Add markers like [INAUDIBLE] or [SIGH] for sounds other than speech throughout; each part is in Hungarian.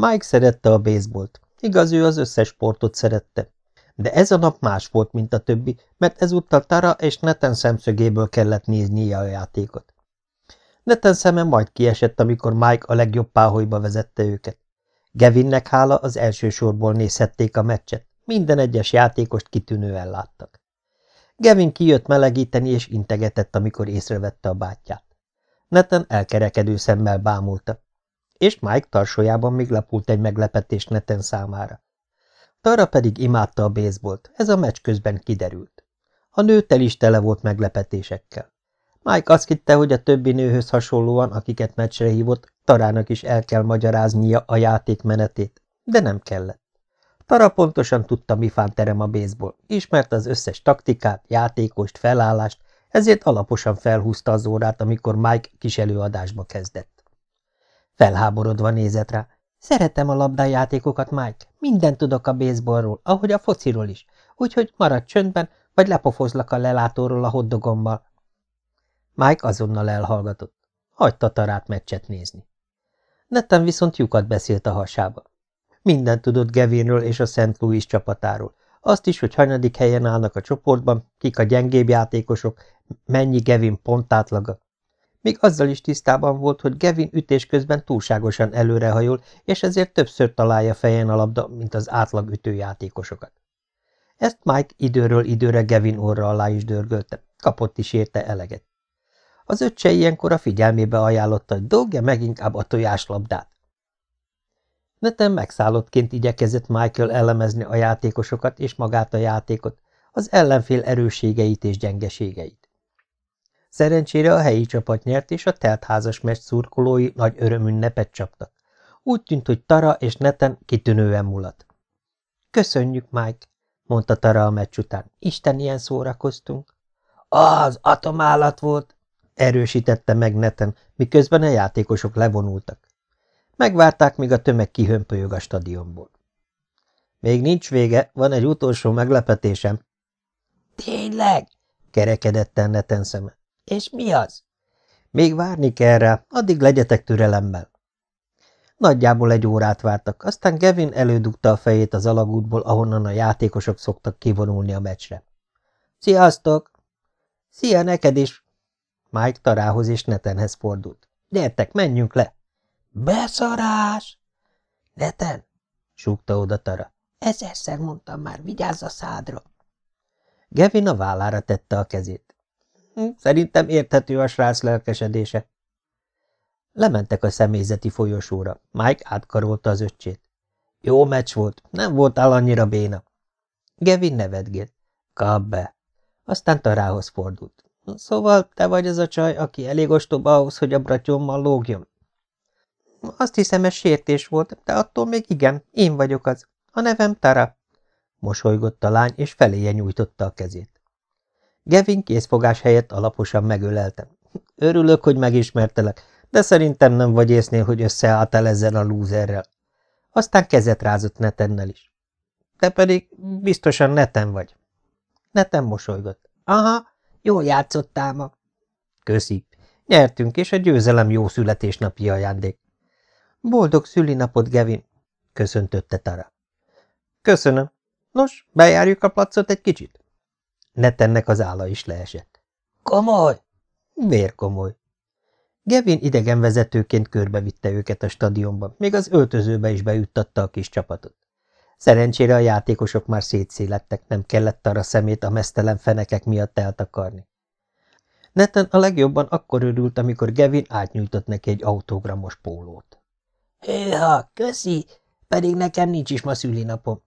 Mike szerette a baseballt. Igaz, ő az összes sportot szerette. De ez a nap más volt, mint a többi, mert ezúttal Tara és Neten szemszögéből kellett néznie a játékot. Neten szeme majd kiesett, amikor Mike a legjobb páholyba vezette őket. Gevinnek hála az első sorból nézhették a meccset, minden egyes játékost kitűnően láttak. Gevin kijött melegíteni és integetett, amikor észrevette a bátyját. Neten elkerekedő szemmel bámulta, és Mike tarsójában még lapult egy meglepetés Neten számára. Tara pedig imádta a baseballt, ez a meccs közben kiderült. A nő tel is tele volt meglepetésekkel. Mike azt hitte, hogy a többi nőhöz hasonlóan, akiket meccsre hívott, Tarának is el kell magyaráznia a játék menetét, de nem kellett. Tara pontosan tudta, mi terem a baseball, ismerte az összes taktikát, játékost, felállást, ezért alaposan felhúzta az órát, amikor Mike kis előadásba kezdett. Felháborodva nézett rá. Szeretem a labdájátékokat, Mike. Mindent tudok a baseballról, ahogy a fociról is, úgyhogy maradj csöndben, vagy lepofozlak a lelátóról a hoddogommal. Mike azonnal elhallgatott. Hagyta Tarát meccset nézni. Netten viszont lyukat beszélt a hasába. Minden tudott Gevinről és a St. Louis csapatáról. Azt is, hogy hanyadik helyen állnak a csoportban, kik a gyengébb játékosok, mennyi Gevin pontátlaga. Még azzal is tisztában volt, hogy Gevin ütés közben túlságosan előrehajol, és ezért többször találja fejen a labda, mint az átlag ütőjátékosokat. Ezt Mike időről időre Gevin orra alá is dörgölte, kapott is érte eleget. Az öccse ilyenkor a figyelmébe ajánlotta, hogy dobja meg inkább a tojáslabdát. Neten megszállottként igyekezett Michael elemezni a játékosokat és magát a játékot, az ellenfél erősségeit és gyengeségeit. Szerencsére a helyi csapat nyert, és a teltházas meccs szurkolói nagy örömünnepet csaptak. Úgy tűnt, hogy Tara és Neten kitűnően mulat. Köszönjük, Mike, mondta Tara a meccs után. Isten, ilyen szórakoztunk. Az atomállat volt, erősítette meg Neten, miközben a játékosok levonultak. Megvárták, míg a tömeg kihömpölyög a stadionból. Még nincs vége, van egy utolsó meglepetésem. Tényleg? kerekedett Neten szeme. És mi az? Még várni kell rá, addig legyetek türelemmel. Nagyjából egy órát vártak, aztán Gevin elődugta a fejét az alagútból, ahonnan a játékosok szoktak kivonulni a meccsre. Sziasztok! Szia neked is! Mike Tarához és Netenhez fordult. Gyertek, menjünk le! Beszarás! Neten! súgta oda Tara. Ezerszer mondtam már, vigyázz a szádra! Gevin a vállára tette a kezét. Hm, szerintem érthető a srác lelkesedése. Lementek a személyzeti folyosóra. Mike átkarolta az öccsét. Jó meccs volt, nem voltál annyira béna. Gevin nevetgélt. Kap be. Aztán Tarához fordult. Szóval te vagy az a csaj, aki elég ostoba ahhoz, hogy a bratyommal lógjon? Azt hiszem, ez sértés volt, de attól még igen, én vagyok az. A nevem Tara. Mosolygott a lány, és feléje nyújtotta a kezét. Gevin készfogás helyett alaposan megöleltem. Örülök, hogy megismertelek, de szerintem nem vagy észnél, hogy összeálltál ezzel a lúzerrel. Aztán kezet rázott Netennel is. Te pedig biztosan Neten vagy. Neten mosolygott. Aha, jól játszottál ma. Köszi. Nyertünk, és a győzelem jó születésnapi ajándék. Boldog szülinapot, Gevin, köszöntötte Tara. Köszönöm. Nos, bejárjuk a placot egy kicsit? Netennek az álla is leesett. Komoly? Vérkomoly. Gevin idegenvezetőként körbevitte őket a stadionba, még az öltözőbe is beüttatta a kis csapatot. Szerencsére a játékosok már szétszélettek, nem kellett arra szemét a mesztelen fenekek miatt eltakarni. Neten a legjobban akkor örült, amikor Gevin átnyújtott neki egy autogramos pólót. Hőha, köszi, pedig nekem nincs is ma szülinapom.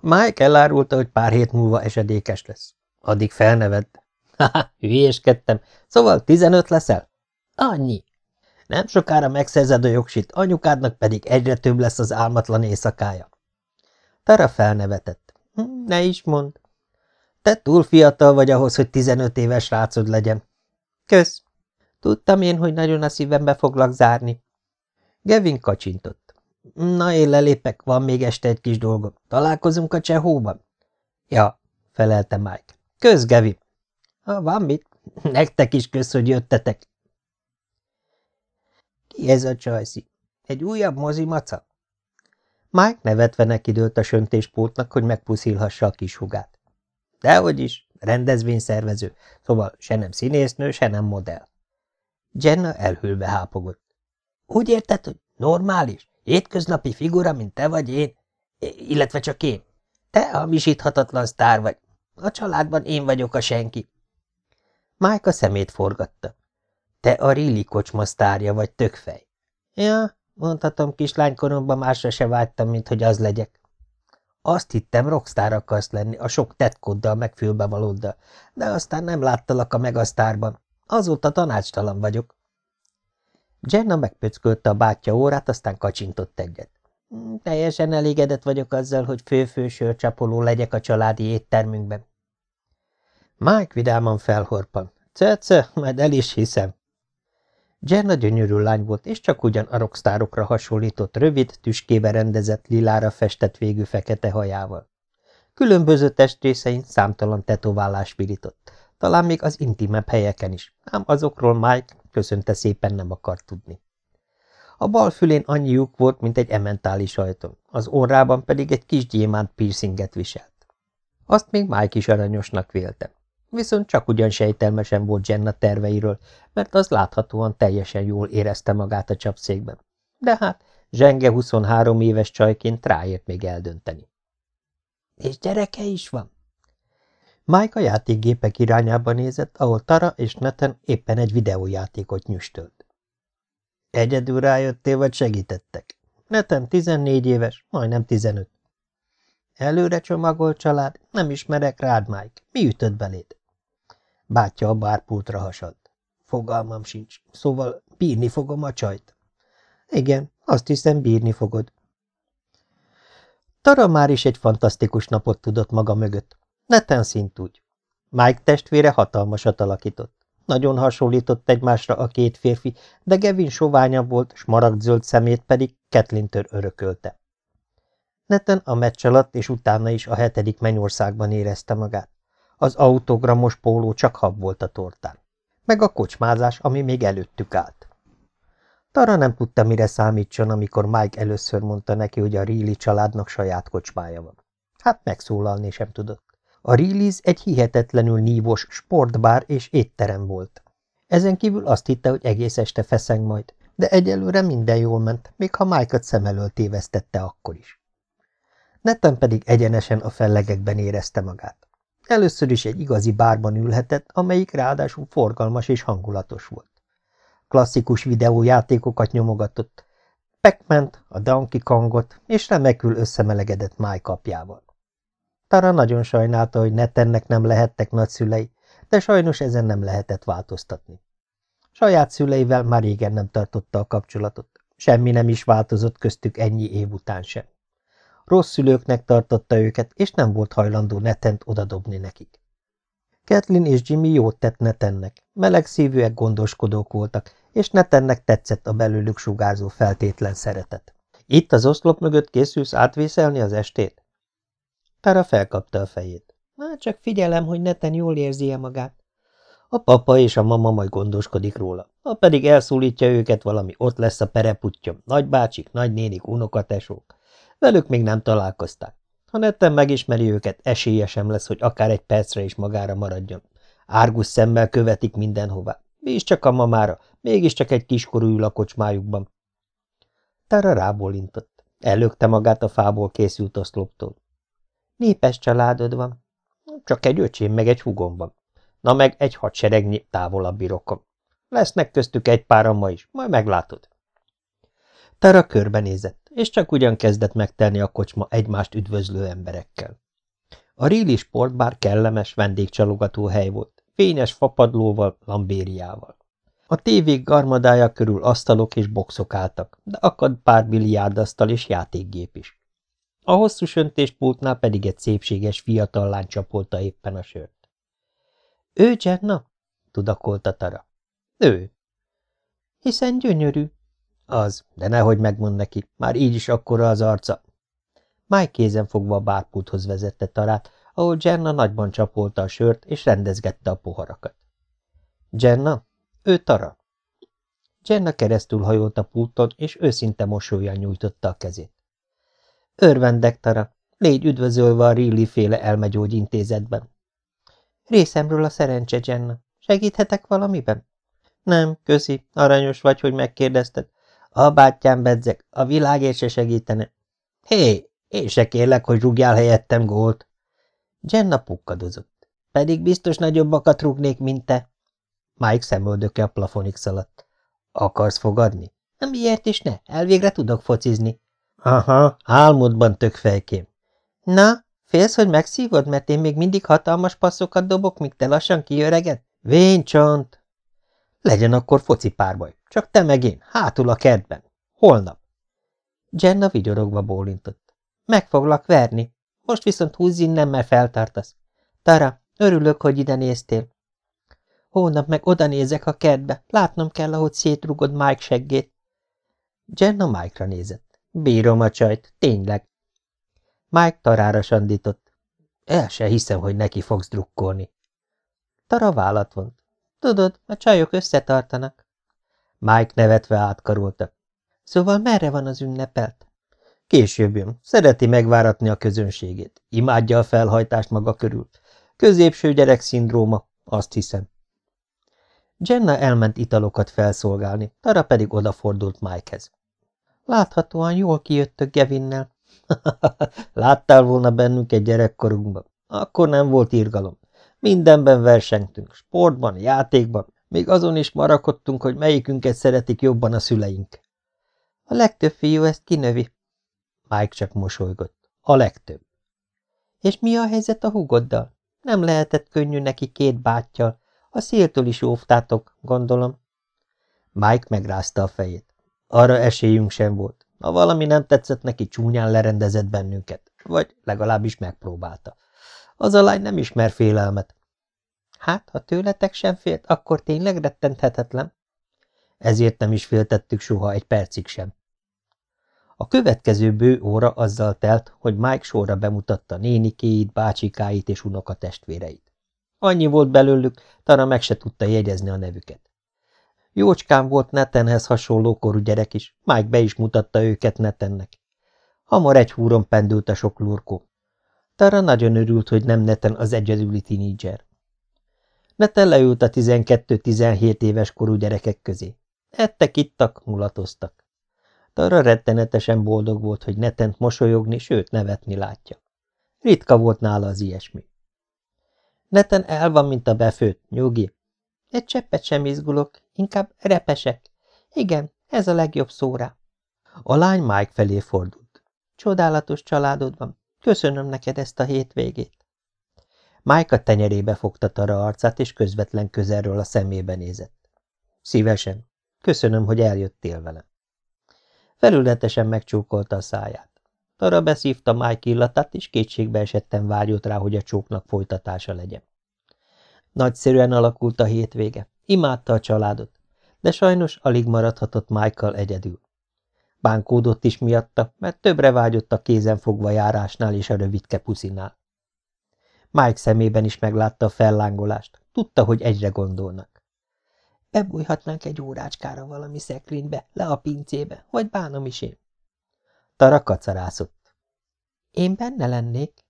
Mike elárulta, hogy pár hét múlva esedékes lesz. Addig felnevett. Haha, hülyéskedtem. Szóval tizenöt leszel? Annyi. Nem sokára megszerzed a jogsit, anyukádnak pedig egyre több lesz az álmatlan éjszakája. Tara felnevetett. Hm, ne is mond. Te túl fiatal vagy ahhoz, hogy tizenöt éves rácod legyen. Kösz. Tudtam én, hogy nagyon a szívembe foglak zárni. Gevin kacsintott. Na, én lelépek, van még este egy kis dolgom. Találkozunk a csehóban? Ja, felelte Mike. Kösz, Gevin. Ha van mit, nektek is kösz, hogy jöttetek. Ki ez a csajszi? Egy újabb mozimaca? Mike nevetve nekidőlt a söntéspótnak, hogy megpuszilhassa a kis hugát. Dehogy is, rendezvényszervező, szóval se nem színésznő, se nem modell. Jenna elhülve hápogott. Úgy érted, hogy normális, hétköznapi figura, mint te vagy én? Illetve csak én. Te hamisíthatatlan sztár vagy. A családban én vagyok a senki. Mike a szemét forgatta. Te a Rilli kocsma sztárja vagy tökfej. Ja, mondhatom, kislánykoromban másra se vágytam, mint hogy az legyek. Azt hittem, rockstar akarsz lenni, a sok tetkoddal meg de aztán nem láttalak a megasztárban. Azóta tanácstalan vagyok. Jenna megpöckölte a bátyja órát, aztán kacsintott egyet. Hm, teljesen elégedett vagyok azzal, hogy fő-fő sörcsapoló legyek a családi éttermünkben. Mike vidáman felhorpan. Cece, majd el is hiszem. Jenna gyönyörű lány volt, és csak ugyan a rockstárokra hasonlított rövid, tüskébe rendezett, lilára festett végű fekete hajával. Különböző testrészein számtalan tetoválás virított, talán még az intimebb helyeken is, ám azokról Mike köszönte szépen nem akart tudni. A bal fülén annyi lyuk volt, mint egy ementális ajtón, az orrában pedig egy kis gyémánt piercinget viselt. Azt még Mike is aranyosnak vélte. Viszont csak ugyan sejtelmesen volt Jenna terveiről, mert az láthatóan teljesen jól érezte magát a csapszékben. De hát zsenge 23 éves csajként ráért még eldönteni. – És gyereke is van? Mike a játékgépek irányába nézett, ahol Tara és Neten éppen egy videójátékot nyüstölt. – Egyedül rájöttél, vagy segítettek? Neten 14 éves, majdnem 15. Előre csomagolt család, nem ismerek rád, Mike. Mi ütött beléd? Bátya a bárpultra hasadt. Fogalmam sincs, szóval bírni fogom a csajt. Igen, azt hiszem, bírni fogod. Tara már is egy fantasztikus napot tudott maga mögött. Neten szint úgy. Mike testvére hatalmasat alakított. Nagyon hasonlított egymásra a két férfi, de Gevin soványabb volt, smaragdzöld szemét pedig Ketlintől örökölte. Neten a meccs alatt és utána is a hetedik mennyországban érezte magát. Az autogramos póló csak hab volt a tortán. Meg a kocsmázás, ami még előttük állt. Tara nem tudta, mire számítson, amikor Mike először mondta neki, hogy a Reilly családnak saját kocsmája van. Hát megszólalni sem tudott. A Reillys egy hihetetlenül nívós sportbár és étterem volt. Ezen kívül azt hitte, hogy egész este feszeng majd, de egyelőre minden jól ment, még ha Mike-ot szem elől tévesztette akkor is. Netten pedig egyenesen a fellegekben érezte magát. Először is egy igazi bárban ülhetett, amelyik ráadásul forgalmas és hangulatos volt. Klasszikus videójátékokat nyomogatott, pac a Donkey Kongot, és remekül összemelegedett Mike apjával. Tara nagyon sajnálta, hogy Nettennek nem lehettek nagyszülei, de sajnos ezen nem lehetett változtatni. Saját szüleivel már régen nem tartotta a kapcsolatot, semmi nem is változott köztük ennyi év után sem. Rossz szülőknek tartotta őket, és nem volt hajlandó Netent odadobni nekik. Kathleen és Jimmy jót tett Netennek, meleg szívűek gondoskodók voltak, és Netennek tetszett a belőlük sugárzó feltétlen szeretet. Itt az oszlop mögött készülsz átvészelni az estét? Tara felkapta a fejét. Hát csak figyelem, hogy Neten jól érzi -e magát. A papa és a mama majd gondoskodik róla. Ha pedig elszólítja őket valami, ott lesz a pereputtyom, nagybácsik, nagynénik, unokatesók. Velük még nem találkozták. Ha netten megismeri őket, esélye sem lesz, hogy akár egy percre is magára maradjon. Árgus szemmel követik mindenhová. Bíz csak a mamára, mégiscsak egy kiskorú ül a kocsmájukban. Tara rábólintott. Előkte magát a fából készült oszloptól. Népes családod van. Csak egy öcsém, meg egy hugom van. Na meg egy hadseregnyi távolabbi rokom. Lesznek köztük egy páran ma is, majd meglátod. Tara körbenézett és csak ugyan kezdett megtenni a kocsma egymást üdvözlő emberekkel. A Ríli sportbár kellemes, vendégcsalogató hely volt, fényes fapadlóval, lambériával. A tévék garmadája körül asztalok és boxok álltak, de akad pár biliárdasztal és játékgép is. A hosszú söntéspultnál pedig egy szépséges fiatal lány csapolta éppen a sört. – Ő Jenna? – tudakolta Tara. – Ő. – Hiszen gyönyörű, az, de nehogy megmond neki, már így is akkora az arca. Mike kézen fogva a bárpulthoz vezette Tarát, ahol Jenna nagyban csapolta a sört, és rendezgette a poharakat. Jenna? Ő Tara. Jenna keresztül hajolt a pulton, és őszinte mosolyan nyújtotta a kezét. Örvendek, Tara. Légy üdvözölve a Rilly féle elmegyógyintézetben. Részemről a szerencse, Jenna. Segíthetek valamiben? Nem, köszi, aranyos vagy, hogy megkérdezted. A bátyám bedzek, a világért se segítene. Hé, én se kérlek, hogy rúgjál helyettem gólt. Jenna pukkadozott. Pedig biztos nagyobbakat rúgnék, mint te. Mike szemöldöke a plafonig szaladt. Akarsz fogadni? Miért is ne? Elvégre tudok focizni. Aha, álmodban tök fejkém. Na, félsz, hogy megszívod, mert én még mindig hatalmas passzokat dobok, míg te lassan kiöreged? Véncsont! Legyen akkor foci párbaj, csak te meg én, hátul a kertben. Holnap. Jenna vigyorogva bólintott. Meg foglak verni. Most viszont húzz innen, mert feltartasz. Tara, örülök, hogy ide néztél. Hónap meg oda nézek a kertbe. Látnom kell, ahogy szétrugod Mike seggét. Jenna Mike-ra nézett. Bírom a csajt, tényleg. Mike tarára sandított. El se hiszem, hogy neki fogsz drukkolni. Tara vállat vont. Tudod, a csajok összetartanak. Mike nevetve átkarolta. Szóval merre van az ünnepelt? Később jön. Szereti megváratni a közönségét. Imádja a felhajtást maga körül. Középső gyerek szindróma, azt hiszem. Jenna elment italokat felszolgálni, Tara pedig odafordult Mikehez. Láthatóan jól kijöttök Gevinnel. [LAUGHS] Láttál volna bennünk egy gyerekkorunkban. Akkor nem volt írgalom. Mindenben versengtünk, sportban, játékban, még azon is marakodtunk, hogy melyikünket szeretik jobban a szüleink. A legtöbb fiú ezt kinövi. Mike csak mosolygott. A legtöbb. És mi a helyzet a hugoddal? Nem lehetett könnyű neki két bátyjal. A széltől is óvtátok, gondolom. Mike megrázta a fejét. Arra esélyünk sem volt. Ha valami nem tetszett neki, csúnyán lerendezett bennünket. Vagy legalábbis megpróbálta. Az a lány nem ismer félelmet. Hát, ha tőletek sem félt, akkor tényleg rettenthetetlen. Ezért nem is féltettük soha egy percig sem. A következő bő óra azzal telt, hogy Mike sorra bemutatta nénikéit, bácsikáit és unokatestvéreit. Annyi volt belőlük, Tara meg se tudta jegyezni a nevüket. Jócskán volt Netenhez hasonló korú gyerek is, Mike be is mutatta őket Netennek. Hamar egy húron pendült a sok lurkó. Tara nagyon örült, hogy nem Neten az egyedüli tinédzser. Neten leült a 12-17 éves korú gyerekek közé. Ettek, ittak, mulatoztak. Tara rettenetesen boldog volt, hogy Netent mosolyogni, sőt nevetni látja. Ritka volt nála az ilyesmi. Neten el van, mint a befőtt, nyugi. Egy cseppet sem izgulok, inkább repesek. Igen, ez a legjobb szóra. A lány Mike felé fordult. Csodálatos családod van. Köszönöm neked ezt a hétvégét. Mike a tenyerébe fogta Tara arcát, és közvetlen közelről a szemébe nézett. Szívesen. Köszönöm, hogy eljöttél velem. Felületesen megcsókolta a száját. Tara beszívta Mike illatát, és kétségbe esetten várjott rá, hogy a csóknak folytatása legyen. Nagyszerűen alakult a hétvége. Imádta a családot, de sajnos alig maradhatott Michael egyedül. Bánkódott is miatta, mert többre vágyott a kézen fogva járásnál és a rövidke puszinál. Mike szemében is meglátta a fellángolást. Tudta, hogy egyre gondolnak. Bebújhatnánk egy órácskára valami szekrénybe, le a pincébe, vagy bánom is én. Tara kacarászott. Én benne lennék?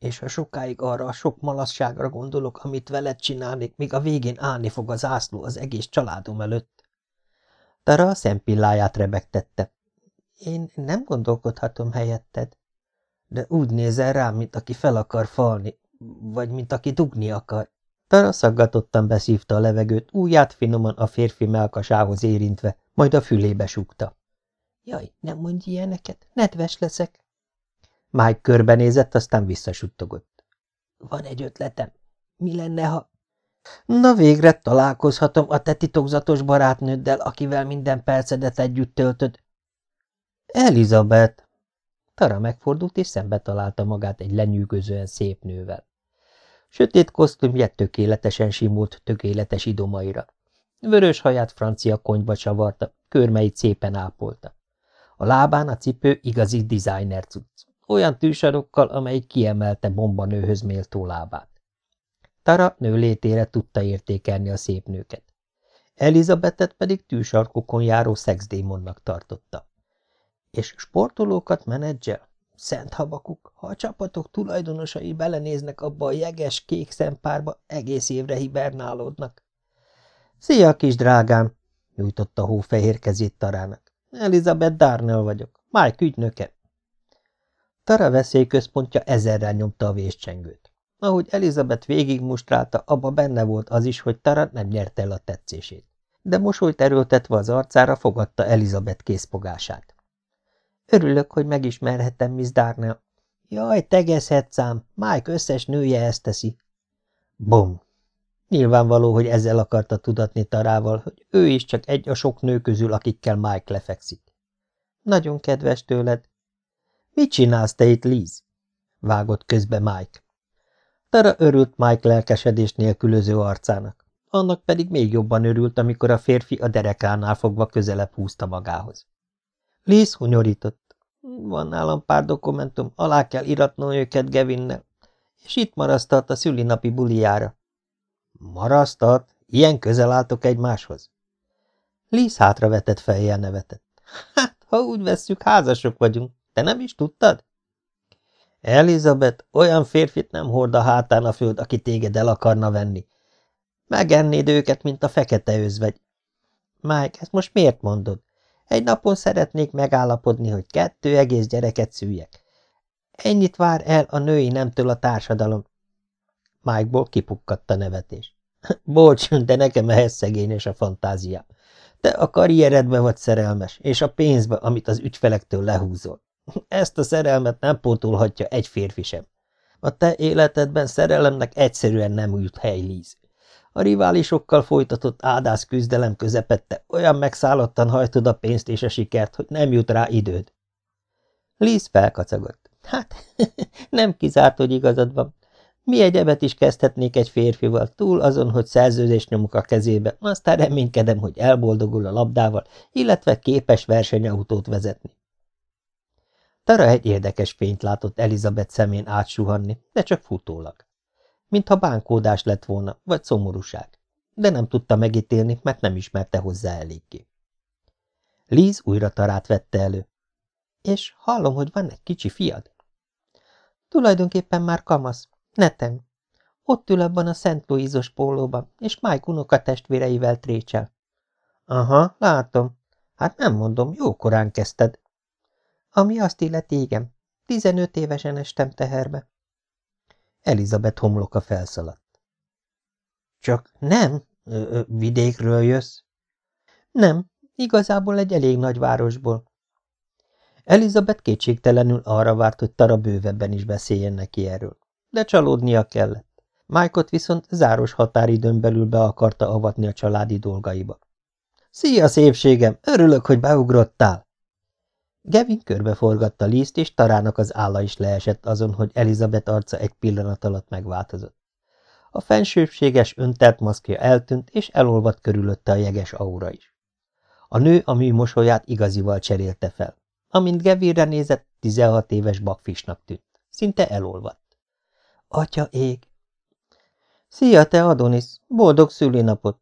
És ha sokáig arra a sok malasságra gondolok, amit veled csinálnék, míg a végén állni fog az ászló az egész családom előtt. Tara a szempilláját rebegtette. Én nem gondolkodhatom helyetted, de úgy nézel rám, mint aki fel akar falni, vagy mint aki dugni akar. Tara szaggatottan beszívta a levegőt, ujját finoman a férfi melkasához érintve, majd a fülébe súgta. Jaj, nem mondj ilyeneket, nedves leszek. Mike körbenézett, aztán visszasuttogott. Van egy ötletem. Mi lenne, ha... Na végre találkozhatom a te titokzatos barátnőddel, akivel minden percedet együtt töltöd. Elizabeth! Tara megfordult, és szembe találta magát egy lenyűgözően szép nővel. Sötét kosztümje tökéletesen simult tökéletes idomaira. Vörös haját francia konyba csavarta, körmeit szépen ápolta. A lábán a cipő igazi designer cucc, olyan tűsarokkal, amely kiemelte bombanőhöz méltó lábát. Tara nőlétére tudta értékelni a szép nőket. Elizabetet pedig tűsarkokon járó szexdémonnak tartotta. És sportolókat menedzsel? Szent habakuk, ha a csapatok tulajdonosai belenéznek abba a jeges, kék szempárba, egész évre hibernálódnak. Szia, kis drágám! nyújtotta hófehér kezét Tarának. Elizabeth Darnell vagyok, Mike ügynöke. Tara veszélyközpontja ezerrel nyomta a véscsengőt. Ahogy Elizabeth végigmustrálta, abba benne volt az is, hogy Tara nem nyerte el a tetszését. De mosolyt erőltetve az arcára fogadta Elizabeth készpogását. Örülök, hogy megismerhettem Miss Darnell. Jaj, tegezhetsz ám, Mike összes nője ezt teszi. Bom! Nyilvánvaló, hogy ezzel akarta tudatni Tarával, hogy ő is csak egy a sok nő közül, akikkel Mike lefekszik. Nagyon kedves tőled. Mit csinálsz te itt, Liz? Vágott közbe Mike. Tara örült Mike lelkesedés nélkülöző arcának. Annak pedig még jobban örült, amikor a férfi a derekánál fogva közelebb húzta magához. Liz hunyorított. Van nálam pár dokumentum, alá kell iratnom őket Gevinnel, és itt marasztalt a szülinapi buliára. Marasztalt? Ilyen közel álltok egymáshoz? Liz hátravetett fejjel nevetett. Hát, ha úgy vesszük, házasok vagyunk. Te nem is tudtad? Elizabeth, olyan férfit nem hord a hátán a föld, aki téged el akarna venni. Megennéd őket, mint a fekete özvegy. Mike, ezt most miért mondod? Egy napon szeretnék megállapodni, hogy kettő egész gyereket szüljek. Ennyit vár el a női nemtől a társadalom. Mikeból kipukkadt a nevetés. [LAUGHS] Bocs, de nekem ehhez szegényes a fantáziám. Te a karrieredbe vagy szerelmes, és a pénzbe, amit az ügyfelektől lehúzol. Ezt a szerelmet nem pótolhatja egy férfi sem. A te életedben szerelemnek egyszerűen nem ült hely, Líz. A riválisokkal folytatott ádász küzdelem közepette olyan megszállottan hajtod a pénzt és a sikert, hogy nem jut rá időd. Líz felkacagott. Hát, [LAUGHS] nem kizárt, hogy igazad van. Mi egyebet is kezdhetnék egy férfival, túl azon, hogy szerződés nyomok a kezébe, aztán reménykedem, hogy elboldogul a labdával, illetve képes versenyautót vezetni. Tara egy érdekes fényt látott Elizabeth szemén átsuhanni, de csak futólag. Mintha bánkódás lett volna, vagy szomorúság, de nem tudta megítélni, mert nem ismerte hozzá eléggé. Liz újra Tarát vette elő. És hallom, hogy van egy kicsi fiad. Tulajdonképpen már kamasz, Neten. Ott ül abban a Szent Louisos pólóban, és Mike unoka testvéreivel trécsel. Aha, látom. Hát nem mondom, jó korán kezdted. Ami azt illeti, igen. Tizenöt évesen estem teherbe. Elizabeth homloka felszaladt. Csak nem? Ö -ö, vidékről jössz? Nem, igazából egy elég nagy városból. Elizabeth kétségtelenül arra várt, hogy Tara bővebben is beszéljen neki erről de csalódnia kellett. Mike-ot viszont záros határidőn belül be akarta avatni a családi dolgaiba. – Szia, szépségem! Örülök, hogy beugrottál! Gevin körbeforgatta Liszt, és Tarának az álla is leesett azon, hogy Elizabeth arca egy pillanat alatt megváltozott. A fensőbséges öntelt maszkja eltűnt, és elolvadt körülötte a jeges aura is. A nő a mű mosolyát igazival cserélte fel. Amint Gevinre nézett, 16 éves bakfisnak tűnt. Szinte elolvadt. Atya ég! Szia, te Adonis! Boldog szülinapot!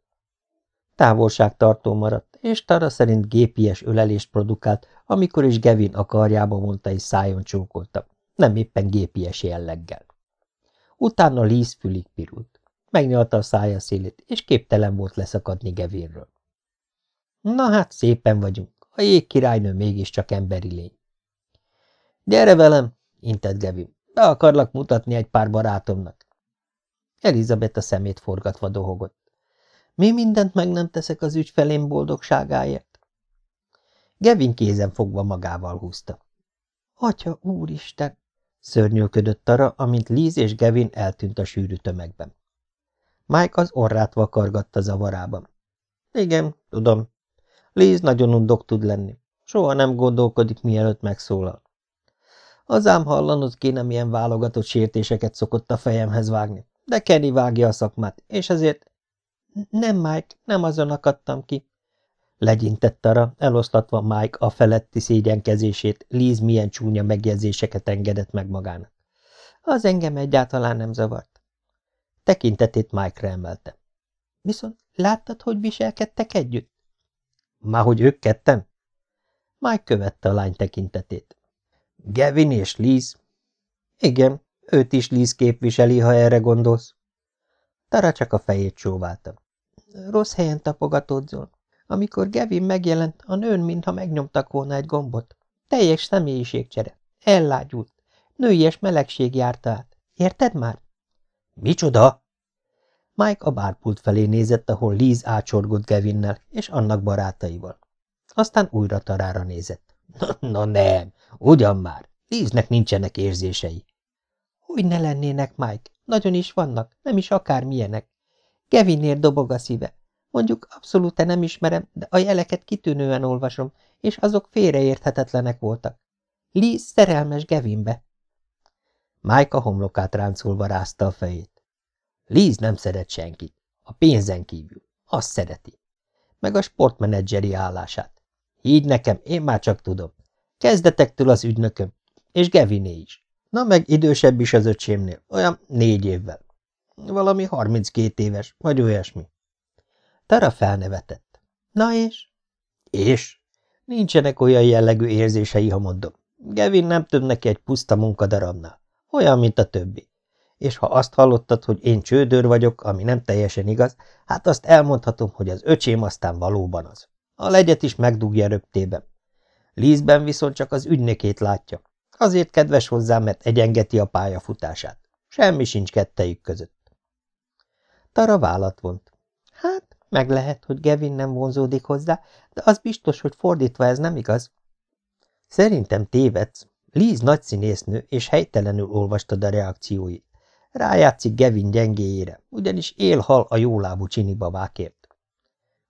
Távolságtartó maradt, és Tara szerint gépies ölelést produkált, amikor is Gevin a karjába mondta és szájon csókolta, nem éppen gépies jelleggel. Utána Liz fülig pirult. Megnyalta a szája szélét, és képtelen volt leszakadni Gevinről. Na hát, szépen vagyunk. A jégkirálynő mégiscsak emberi lény. Gyere velem, intett Gevin. Be akarlak mutatni egy pár barátomnak. Elizabeth a szemét forgatva dohogott. Mi mindent meg nem teszek az ügyfelém boldogságáért? Gevin kézen fogva magával húzta. Atya, úristen! szörnyölködött Tara, amint Liz és Gevin eltűnt a sűrű tömegben. Mike az orrát vakargatta zavarában. Igen, tudom. Liz nagyon undok tud lenni. Soha nem gondolkodik, mielőtt megszólal. Az ám hallanod kéne, milyen válogatott sértéseket szokott a fejemhez vágni. De Kenny vágja a szakmát, és ezért... Nem, Mike, nem azon akadtam ki. Legyintett arra, eloszlatva Mike a feletti szégyenkezését, Liz milyen csúnya megjegyzéseket engedett meg magának. Az engem egyáltalán nem zavart. Tekintetét Mike-re emelte. Viszont láttad, hogy viselkedtek együtt? Már hogy ők ketten? Mike követte a lány tekintetét. Gavin és Liz? Igen, őt is Liz képviseli, ha erre gondolsz. Tara csak a fejét csóválta. Rossz helyen tapogatódzol. Amikor Gavin megjelent, a nőn mintha megnyomtak volna egy gombot. Teljes személyiségcsere. Ellágyult. Nőies melegség járta át. Érted már? Micsoda? Mike a bárpult felé nézett, ahol Liz ácsorgott Gavinnel és annak barátaival. Aztán újra Tarára nézett. Na, na nem, ugyan már. Liznek nincsenek érzései. Hogy ne lennének, Mike? Nagyon is vannak, nem is akármilyenek. Kevinnél dobog a szíve. Mondjuk abszolút nem ismerem, de a jeleket kitűnően olvasom, és azok félreérthetetlenek voltak. Liz szerelmes Gevinbe. Mike a homlokát ráncolva rázta a fejét. Liz nem szeret senkit. A pénzen kívül. Azt szereti. Meg a sportmenedzseri állását. Így nekem, én már csak tudom. Kezdetektől az ügynököm. És Geviné is. Na meg idősebb is az öcsémnél. Olyan négy évvel. Valami harminckét éves, vagy olyasmi. Tara felnevetett. Na és? És? Nincsenek olyan jellegű érzései, ha mondom. Gevin nem több neki egy puszta munkadarabnál. Olyan, mint a többi. És ha azt hallottad, hogy én csődör vagyok, ami nem teljesen igaz, hát azt elmondhatom, hogy az öcsém aztán valóban az. A legyet is megdugja röptében. Lízben viszont csak az ügynökét látja. Azért kedves hozzá, mert egyengeti a pályafutását. Semmi sincs kettejük között. Tara vállat vont. Hát, meg lehet, hogy Gevin nem vonzódik hozzá, de az biztos, hogy fordítva ez nem igaz. Szerintem tévedsz. Liz nagy színésznő, és helytelenül olvastad a reakcióit. Rájátszik Gevin gyengéjére, ugyanis él-hal a jólábú csinibabákért.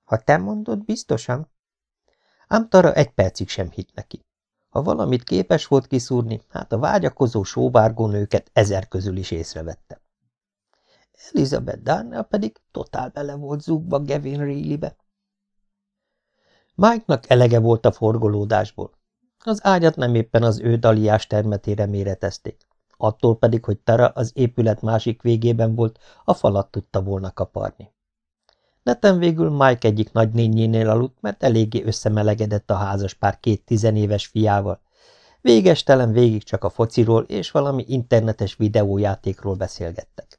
Ha te mondod, biztosan? Ám Tara egy percig sem hit neki. Ha valamit képes volt kiszúrni, hát a vágyakozó sóvárgó nőket ezer közül is észrevette. Elizabeth Darnell pedig totál bele volt zúgva Gavin Reillybe. Mike-nak elege volt a forgolódásból. Az ágyat nem éppen az ő daliás termetére méretezték. Attól pedig, hogy Tara az épület másik végében volt, a falat tudta volna kaparni. Neten végül Mike egyik nagynényénél aludt, mert eléggé összemelegedett a házas pár két tizenéves fiával. Végestelen végig csak a fociról és valami internetes videójátékról beszélgettek.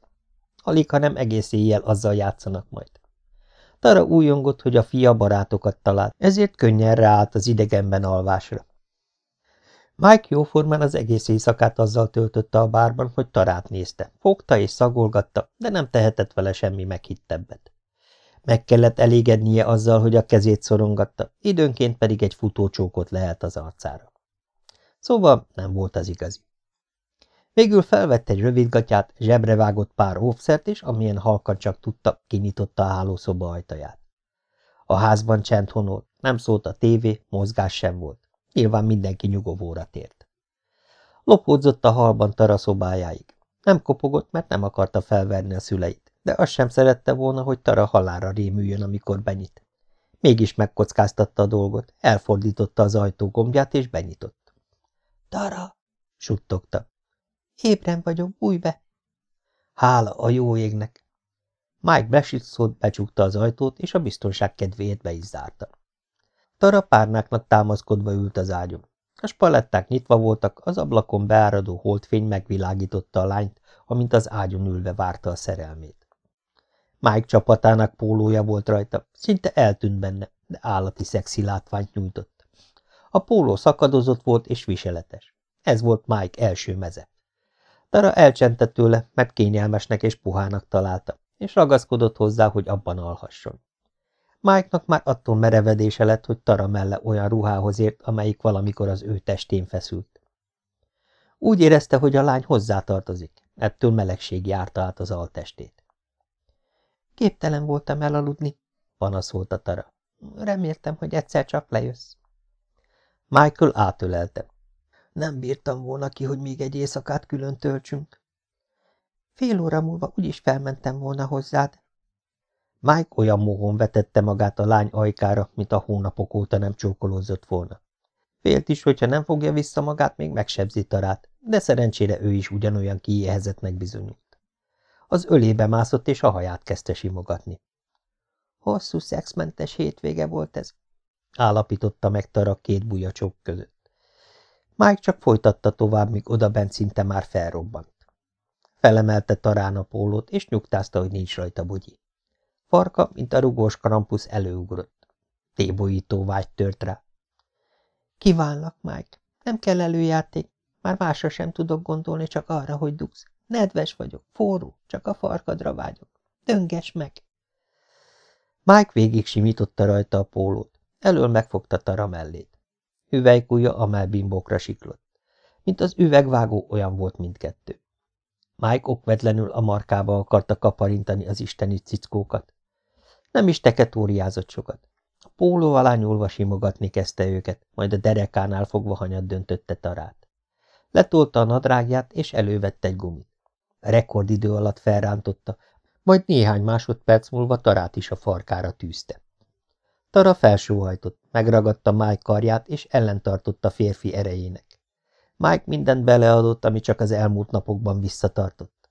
Alig, ha nem egész éjjel azzal játszanak majd. Tara újongott, hogy a fia barátokat talált, ezért könnyen ráállt az idegenben alvásra. Mike jóformán az egész éjszakát azzal töltötte a bárban, hogy Tarát nézte. Fogta és szagolgatta, de nem tehetett vele semmi meghittebbet. Meg kellett elégednie azzal, hogy a kezét szorongatta, időnként pedig egy futócsókot lehet az arcára. Szóval nem volt az igazi. Végül felvett egy rövidgatját, zsebre vágott pár óvszert, és amilyen halkan csak tudta, kinyitotta a hálószoba ajtaját. A házban csend honolt, nem szólt a tévé, mozgás sem volt. Nyilván mindenki nyugovóra tért. Lopódzott a halban Tara szobájáig. Nem kopogott, mert nem akarta felverni a szüleit, de azt sem szerette volna, hogy Tara halára rémüljön, amikor benyit. Mégis megkockáztatta a dolgot, elfordította az ajtó gombját, és benyitott. – Tara! – suttogta. – Ébren vagyok, bújj be! Hála a jó égnek! Mike besült szót, becsukta az ajtót, és a biztonság kedvéért be is zárta. Tara párnáknak támaszkodva ült az ágyon. A spaletták nyitva voltak, az ablakon beáradó holdfény megvilágította a lányt, amint az ágyon ülve várta a szerelmét. Mike csapatának pólója volt rajta, szinte eltűnt benne, de állati szexi látványt nyújtott. A póló szakadozott volt és viseletes. Ez volt Mike első meze. Tara elcsentett tőle, mert kényelmesnek és puhának találta, és ragaszkodott hozzá, hogy abban alhasson. Mike-nak már attól merevedése lett, hogy Tara melle olyan ruhához ért, amelyik valamikor az ő testén feszült. Úgy érezte, hogy a lány hozzátartozik, ettől melegség járta át az altestét. Képtelen voltam elaludni, panaszolta Tara. Reméltem, hogy egyszer csak lejössz. Michael átölelte. Nem bírtam volna ki, hogy még egy éjszakát külön töltsünk. Fél óra múlva úgyis felmentem volna hozzád, Mike olyan mohon vetette magát a lány ajkára, mint a hónapok óta nem csókolózott volna. Félt is, hogyha nem fogja vissza magát, még megsebzi tarát, de szerencsére ő is ugyanolyan kiéhezettnek bizonyult. Az ölébe mászott, és a haját kezdte simogatni. Hosszú szexmentes hétvége volt ez. állapította meg Tara két bujacsok között. Mike csak folytatta tovább, míg odabent szinte már felrobbant. Felemelte Tarán a pólót, és nyugtázta, hogy nincs rajta bugyi. Farka, mint a rugós karampusz előugrott. Tébolyító vágy tört rá. Kívánlak, Mike. Nem kell előjáték. Már másra sem tudok gondolni, csak arra, hogy dugsz. Nedves vagyok, forró, csak a farkadra vágyok. Dönges meg! Mike végig simította rajta a pólót. Elől megfogta Tara mellét. Hüvelykúja a melbimbokra siklott. Mint az üvegvágó olyan volt mindkettő. Mike okvetlenül a markába akarta kaparintani az isteni cickókat. Nem is teketóriázott sokat. A póló alá nyúlva simogatni kezdte őket, majd a derekánál fogva hanyat döntötte Tarát. Letolta a nadrágját, és elővette egy gumit. Rekordidő alatt felrántotta, majd néhány másodperc múlva Tarát is a farkára tűzte. Tara felsóhajtott, megragadta Mike karját, és ellentartott férfi erejének. Mike mindent beleadott, ami csak az elmúlt napokban visszatartott.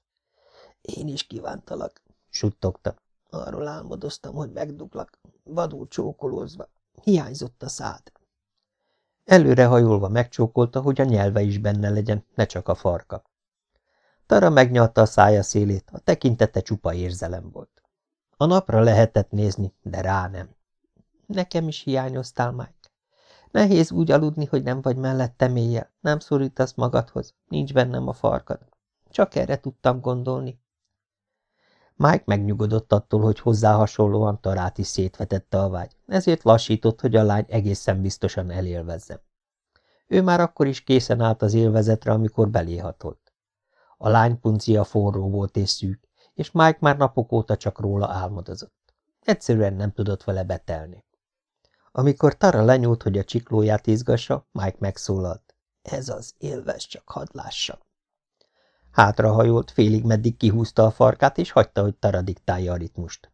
Én is kívántalak, suttogta. Arról álmodoztam, hogy megduglak, vadul csókolózva. Hiányzott a szád. Előrehajolva megcsókolta, hogy a nyelve is benne legyen, ne csak a farka. Tara megnyalta a szája szélét, a tekintete csupa érzelem volt. A napra lehetett nézni, de rá nem. Nekem is hiányoztál, Mike. Nehéz úgy aludni, hogy nem vagy mellettem éjjel, nem szorítasz magadhoz, nincs bennem a farkad. Csak erre tudtam gondolni. Mike megnyugodott attól, hogy hozzá hasonlóan Tarát is szétvetette a vágy, ezért lassított, hogy a lány egészen biztosan elélvezze. Ő már akkor is készen állt az élvezetre, amikor beléhatolt. A lány puncia forró volt és szűk, és Mike már napok óta csak róla álmodozott. Egyszerűen nem tudott vele betelni. Amikor Tara lenyúlt, hogy a csiklóját izgassa, Mike megszólalt. Ez az élvez, csak hadd lássa. Hátrahajolt, félig meddig kihúzta a farkát, és hagyta, hogy Tara diktálja a ritmust.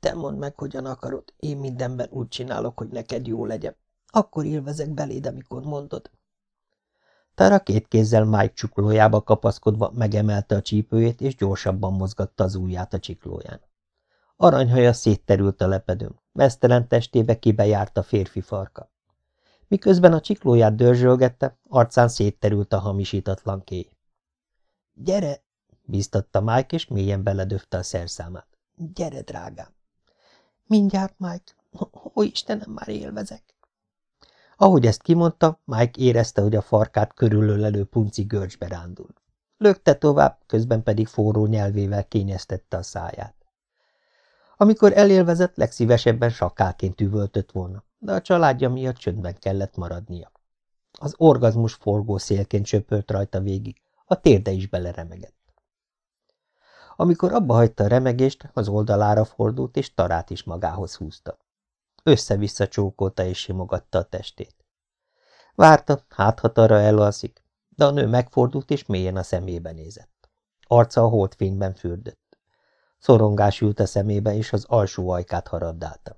Te mondd meg, hogyan akarod, én mindenben úgy csinálok, hogy neked jó legyen. Akkor élvezek beléd, amikor mondod. Tara két kézzel Mike csuklójába kapaszkodva megemelte a csípőjét, és gyorsabban mozgatta az ujját a csiklóján. Aranyhaja szétterült a lepedőn, mesztelen testébe kibejárt a férfi farka. Miközben a csiklóját dörzsölgette, arcán szétterült a hamisítatlan kéj. – Gyere! – bíztatta Mike, és mélyen beledöfte a szerszámát. – Gyere, drágám! – Mindjárt, Mike! Ó, Istenem, már élvezek! Ahogy ezt kimondta, Mike érezte, hogy a farkát körülölelő punci görcsbe rándul. Lökte tovább, közben pedig forró nyelvével kényeztette a száját. Amikor elélvezett, legszívesebben sakálként üvöltött volna, de a családja miatt csöndben kellett maradnia. Az orgazmus forgó szélként söpölt rajta végig, a térde is beleremegett. Amikor abba hagyta a remegést, az oldalára fordult, és tarát is magához húzta. Össze-vissza csókolta és simogatta a testét. Várta, hát ha elalszik, de a nő megfordult és mélyen a szemébe nézett. Arca a holdfényben fürdött. Szorongás ült a szemébe, és az alsó ajkát harabdálta.